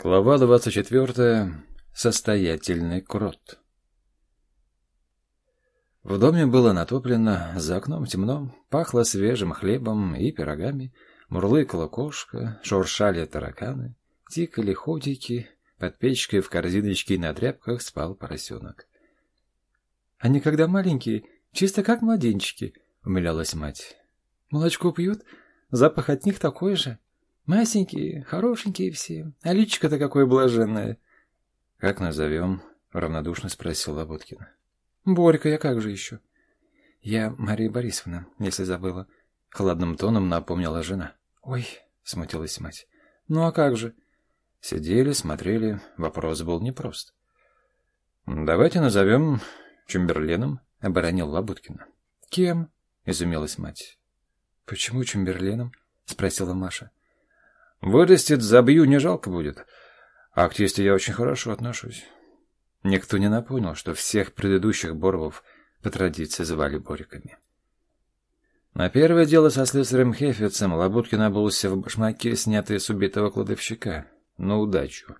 Глава двадцать четвертая. Состоятельный крот. В доме было натоплено, за окном темно, пахло свежим хлебом и пирогами, мурлыкала кошка, шуршали тараканы, тикали ходики, под печкой в корзиночке на тряпках спал поросенок. — Они когда маленькие, чисто как младенчики, — умилялась мать. — Молочко пьют, запах от них такой же. — Масенькие, хорошенькие все, а личико-то какое блаженное. — Как назовем? — равнодушно спросил Лоботкин. — Борька, я как же еще? — Я Мария Борисовна, если забыла. Холодным тоном напомнила жена. — Ой, — смутилась мать. — Ну а как же? Сидели, смотрели, вопрос был непрост. — Давайте назовем Чемберленом, — оборонил Лабуткина. — Кем? — изумилась мать. — Почему Чемберленом? — спросила Маша. — Вырастет, забью, не жалко будет. А к тесте я очень хорошо отношусь. Никто не напомнил, что всех предыдущих Боровов по традиции звали Бориками. На первое дело со слесарем Хефицем Лабуткин обулся в башмаке, снятые с убитого кладовщика. На удачу.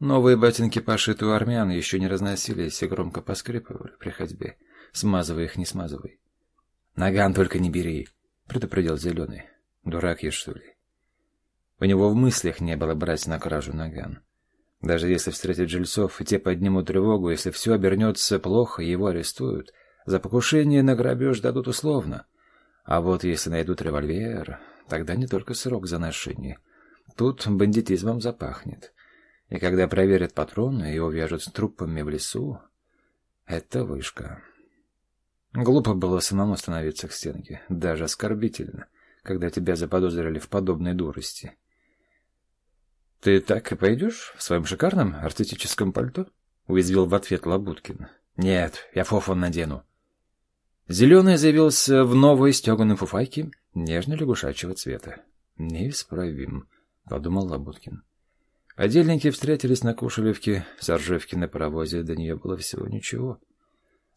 Новые ботинки, пошитые у армян, еще не разносились и громко поскрипывали при ходьбе. Смазывай их, не смазывай. — Наган только не бери, — предупредил Зеленый. — Дурак я, что ли? У него в мыслях не было брать на кражу наган. Даже если встретить жильцов, и те поднимут тревогу, если все обернется плохо, его арестуют. За покушение на грабеж дадут условно. А вот если найдут револьвер, тогда не только срок за ношение. Тут бандитизмом запахнет. И когда проверят патроны и увяжут с трупами в лесу, это вышка. Глупо было самому становиться к стенке, даже оскорбительно, когда тебя заподозрили в подобной дурости. «Ты так и пойдешь в своем шикарном артистическом пальто?» — уязвил в ответ Лабуткин. «Нет, я фофон надену». Зеленый заявился в новой стеганой фуфайке нежно-лягушачьего цвета. «Неисправим», — подумал Лабуткин. Отдельники встретились на Кушелевке, с Оржевки на паровозе до нее было всего ничего.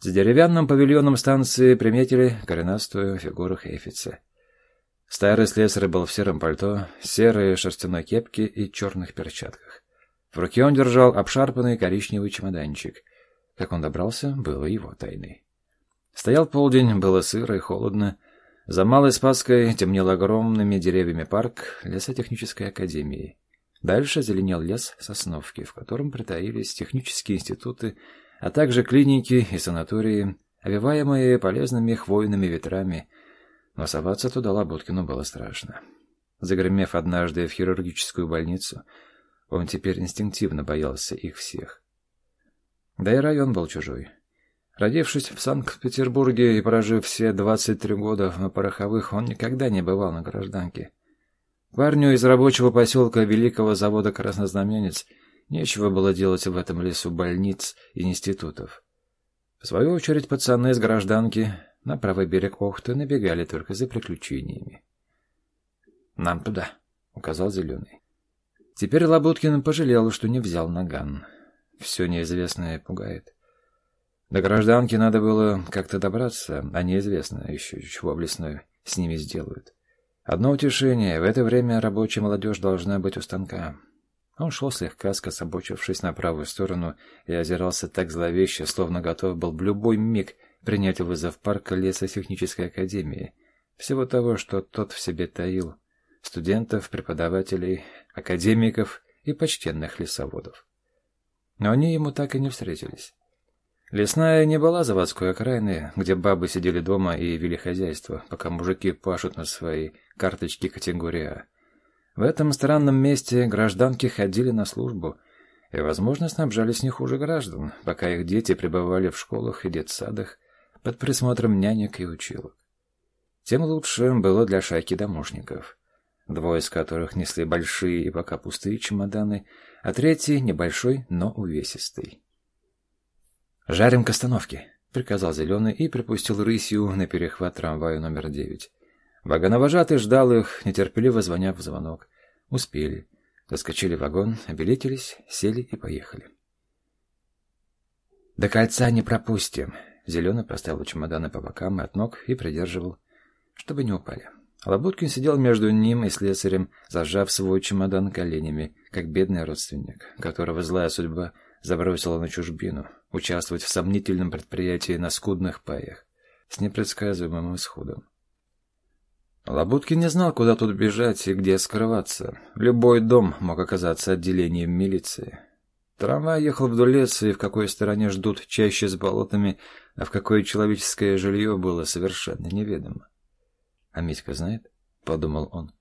За деревянным павильоном станции приметили коренастую фигуру Хейфица. Старый слесарь был в сером пальто, серой шерстяной кепке и черных перчатках. В руке он держал обшарпанный коричневый чемоданчик. Как он добрался, было его тайной. Стоял полдень, было сыро и холодно. За Малой Спасской темнел огромными деревьями парк лесотехнической академии. Дальше зеленел лес сосновки, в котором притаились технические институты, а также клиники и санатории, овиваемые полезными хвойными ветрами, но соваться туда Лабуткину было страшно. Загремев однажды в хирургическую больницу, он теперь инстинктивно боялся их всех. Да и район был чужой. Родившись в Санкт-Петербурге и прожив все 23 года на пороховых, он никогда не бывал на гражданке. Парню из рабочего поселка Великого завода «Краснознаменец» нечего было делать в этом лесу больниц и институтов. В свою очередь пацаны из гражданки на правый берег Охты набегали только за приключениями. «Нам туда», — указал Зеленый. Теперь Лабуткин пожалел, что не взял наган. Все неизвестное пугает. До гражданки надо было как-то добраться, а неизвестно еще, чего в лесной с ними сделают. Одно утешение — в это время рабочая молодежь должна быть у станка. Он шел слегка скособочившись на правую сторону и озирался так зловеще, словно готов был в любой миг принять вызов парка лесотехнической академии, всего того, что тот в себе таил, студентов, преподавателей, академиков и почтенных лесоводов. Но они ему так и не встретились. Лесная не была заводской окраины, где бабы сидели дома и вели хозяйство, пока мужики пашут на свои карточки категории А. В этом странном месте гражданки ходили на службу и, возможно, снабжались не хуже граждан, пока их дети пребывали в школах и детсадах, под присмотром нянек и училок. Тем лучше было для шайки домушников, двое из которых несли большие и пока пустые чемоданы, а третий небольшой, но увесистый. «Жарим к остановке», — приказал Зеленый и припустил рысью на перехват трамвая номер девять. Вагоновожатый ждал их, нетерпеливо звоня в звонок. Успели. Заскочили в вагон, обилетились, сели и поехали. «До кольца не пропустим», Зеленый поставил чемоданы по бокам и от ног и придерживал, чтобы не упали. Лабуткин сидел между ним и слесарем, зажав свой чемодан коленями, как бедный родственник, которого злая судьба забросила на чужбину, участвовать в сомнительном предприятии на скудных паях, с непредсказуемым исходом. Лабуткин не знал, куда тут бежать и где скрываться. Любой дом мог оказаться отделением милиции. Трамвай ехал вдоль леса, и в какой стороне ждут чаще с болотами, а в какое человеческое жилье было совершенно неведомо. «А Митька знает?» — подумал он.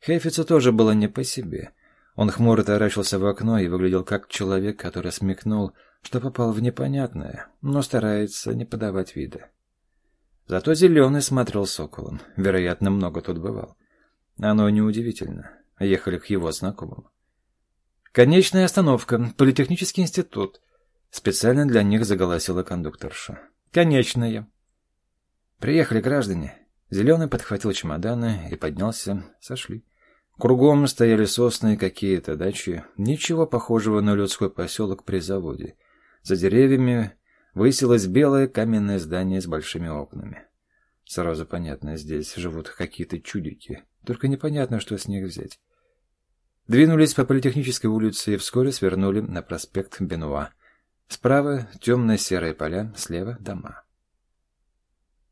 Хейфицу тоже было не по себе. Он хмуро таращился в окно и выглядел как человек, который смекнул, что попал в непонятное, но старается не подавать вида. Зато Зеленый смотрел соколом. Вероятно, много тут бывал. Оно неудивительно. Ехали к его знакомым. «Конечная остановка. Политехнический институт». Специально для них заголосила кондукторша. «Конечная». «Приехали граждане». Зеленый подхватил чемоданы и поднялся. Сошли. Кругом стояли сосны и какие-то дачи. Ничего похожего на людской поселок при заводе. За деревьями высилось белое каменное здание с большими окнами. Сразу понятно, здесь живут какие-то чудики. Только непонятно, что с них взять. Двинулись по Политехнической улице и вскоре свернули на проспект Бенуа. Справа темно-серые поля, слева дома.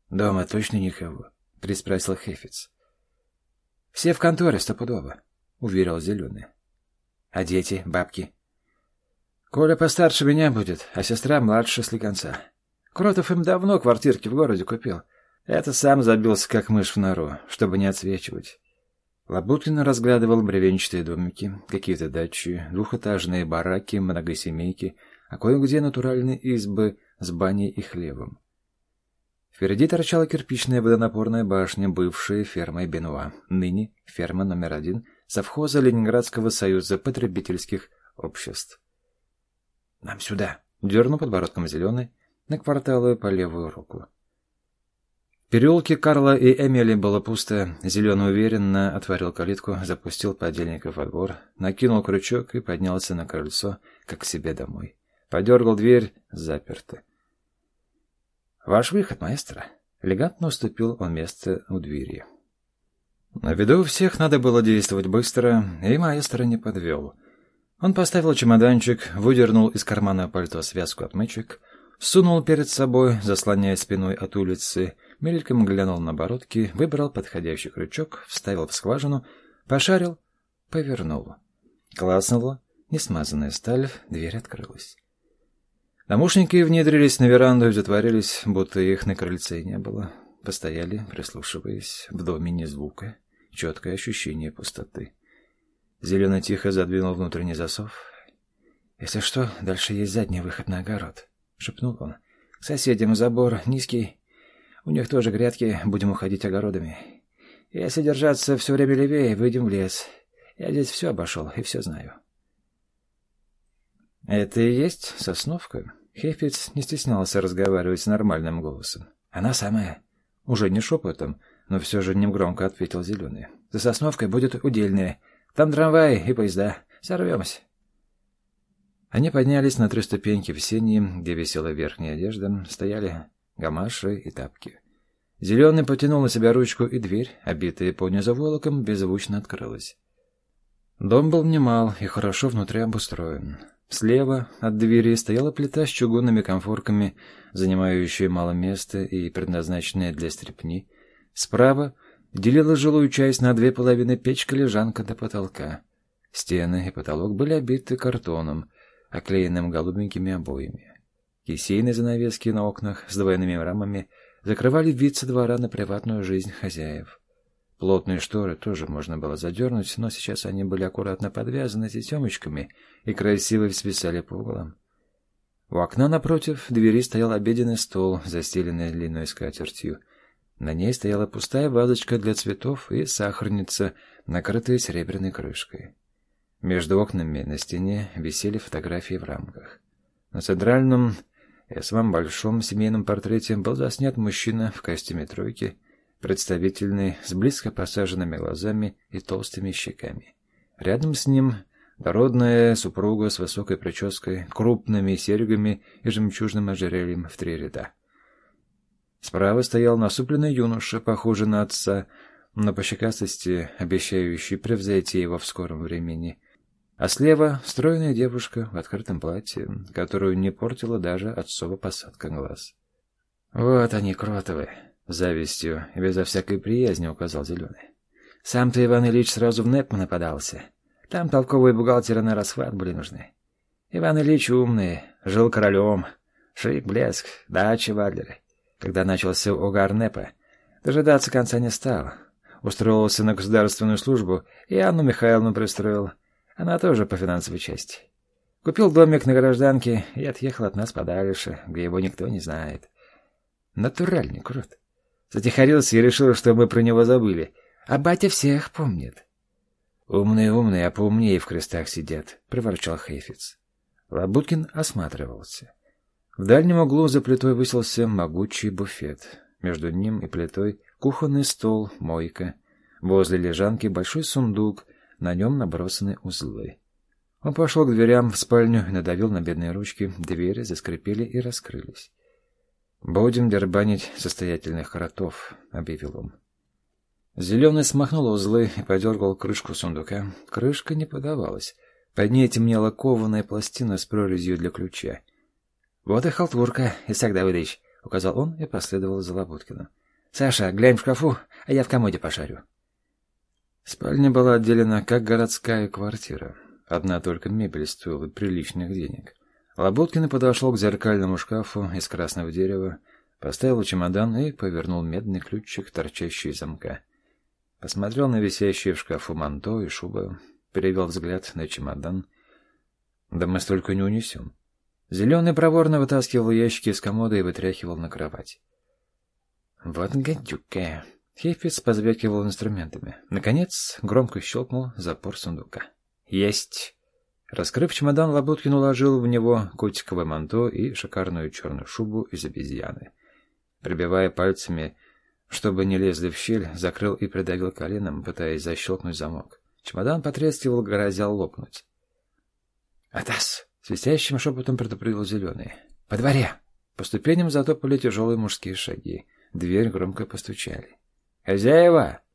«Дома точно никого?» — приспросил Хефиц. «Все в конторе стопудово», — уверил Зеленый. «А дети, бабки?» «Коля постарше меня будет, а сестра младше слегонца. Кротов им давно квартирки в городе купил. Это сам забился, как мышь в нору, чтобы не отсвечивать. Лабуткин разглядывал бревенчатые домики, какие-то дачи, двухэтажные бараки, многосемейки, а кое-где натуральные избы с баней и хлебом. Впереди торчала кирпичная водонапорная башня, бывшая фермой Бенуа, ныне ферма номер один совхоза Ленинградского союза потребительских обществ. «Нам сюда!» — дернул подбородком зеленый на кварталы по левую руку. В переулке Карла и Эмили было пусто. Зеленый уверенно отворил калитку, запустил подельников во двор, накинул крючок и поднялся на крыльцо, как к себе домой. Подергал дверь, заперто. «Ваш выход, маэстро!» Элегантно уступил он место у двери. На виду у всех надо было действовать быстро, и маэстро не подвел. Он поставил чемоданчик, выдернул из кармана пальто связку отмычек, сунул перед собой, заслоняя спиной от улицы, мельком глянул на бородки, выбрал подходящий крючок, вставил в скважину, пошарил, повернул. Класнула, несмазанная сталь, дверь открылась. Домушники внедрились на веранду и затворились, будто их на крыльце не было. Постояли, прислушиваясь, в доме ни звука, четкое ощущение пустоты. Зеленый тихо задвинул внутренний засов. «Если что, дальше есть задний выход на огород», — шепнул он. «К соседям забор низкий, у них тоже грядки, будем уходить огородами. Если держаться все время левее, выйдем в лес. Я здесь все обошел и все знаю. Это и есть сосновка? Хефиц не стеснялся разговаривать нормальным голосом. Она самая. Уже не шепотом, но все же негромко ответил Зеленый. За сосновкой будет удельная. Там трамваи и поезда. Сорвемся. Они поднялись на три ступеньки в сени, где висела верхняя одежда, стояли гамаши и тапки. Зеленый потянул на себя ручку, и дверь, обитая по низоволокам, беззвучно открылась. Дом был немал и хорошо внутри обустроен. Слева от двери стояла плита с чугунными конфорками, занимающая мало места и предназначенная для стрепни. Справа делила жилую часть на две половины печка-лежанка до потолка. Стены и потолок были обиты картоном, оклеенным голубенькими обоями. Кисейные занавески на окнах с двойными рамами закрывали вид со двора на приватную жизнь хозяев. Плотные шторы тоже можно было задернуть, но сейчас они были аккуратно подвязаны тесемочками и красиво свисали по углам. У окна напротив двери стоял обеденный стол, застеленный длинной скатертью. На ней стояла пустая вазочка для цветов и сахарница, накрытая серебряной крышкой. Между окнами на стене висели фотографии в рамках. На центральном и в самом большом семейном портрете был заснят мужчина в костюме тройки, представительный, с близко посаженными глазами и толстыми щеками. Рядом с ним дородная супруга с высокой прической, крупными серьгами и жемчужным ожерельем в три ряда. Справа стоял насупленный юноша, похожий на отца, но по щекастости, обещающей превзойти его в скором времени. А слева стройная девушка в открытом платье, которую не портила даже отцова посадка глаз. «Вот они, кротовы!» — завистью и безо всякой приязни указал Зеленый. «Сам-то Иван Ильич сразу в НЭП нападался. Там толковые бухгалтеры на расхват были нужны. Иван Ильич умный, жил королем, шик, блеск, дачи в Адлере. Когда начался угар НЭПа, дожидаться конца не стал. Устроился на государственную службу и Анну Михайловну пристроил. Она тоже по финансовой части. Купил домик на гражданке и отъехал от нас подальше, где его никто не знает. Натуральный крут. Затихарился и решил, что мы про него забыли. А батя всех помнит. «Умные-умные, а поумнее в крестах сидят», — проворчал Хейфиц. Лабуткин осматривался. В дальнем углу за плитой высился могучий буфет. Между ним и плитой кухонный стол, мойка. Возле лежанки большой сундук, на нем набросаны узлы. Он пошел к дверям в спальню и надавил на бедные ручки. Двери заскрипели и раскрылись. «Будем дербанить состоятельных кротов», — объявил он. Зеленый смахнул узлы и подергал крышку сундука. Крышка не подавалась. Под ней темнела кованая пластина с прорезью для ключа. «Вот и халтурка, Исаак Давыдович», — указал он и последовал за Лабуткиным. «Саша, глянь в шкафу, а я в комоде пошарю». Спальня была отделена, как городская квартира. Одна только мебель стоила приличных денег. Лоботкин подошел к зеркальному шкафу из красного дерева, поставил чемодан и повернул медный ключик, торчащий из замка. Посмотрел на висящие в шкафу манто и шубы, перевел взгляд на чемодан. Да мы столько не унесем. Зеленый проворно вытаскивал ящики из комода и вытряхивал на кровать. Вот гадюка. Хейфиц позвякивал инструментами. Наконец, громко щелкнул запор сундука. Есть! Раскрыв чемодан, Лабуткин уложил в него котиковое манто и шикарную черную шубу из обезьяны. Прибивая пальцами, чтобы не лезли в щель, закрыл и придавил коленом, пытаясь защелкнуть замок. Чемодан потрескивал, грозя лопнуть. «Атас!» — свистящим шепотом предупредил Зеленый. «По дворе!» По ступеням затопали тяжелые мужские шаги. Дверь громко постучали. «Хозяева!»